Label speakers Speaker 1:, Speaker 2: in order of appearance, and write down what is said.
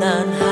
Speaker 1: 男孩